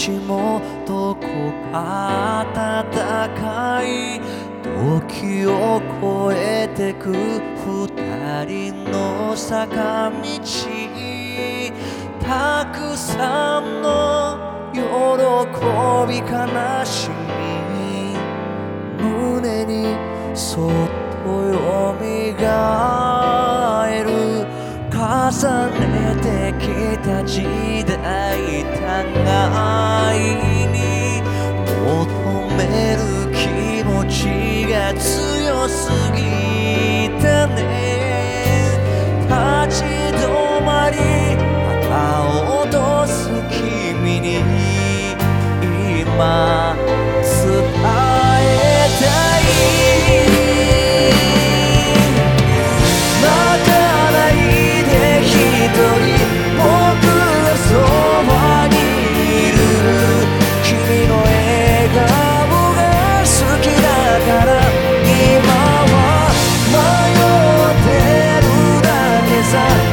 見下ろす街もどこか暖かい時を越えてく二人の坂道たくさんの喜び悲しみ胸にそっとよみがえる。重ねてきた時代互いに求める気持ちが強すぎたね。立ち止まり旗を落とす君に今。sun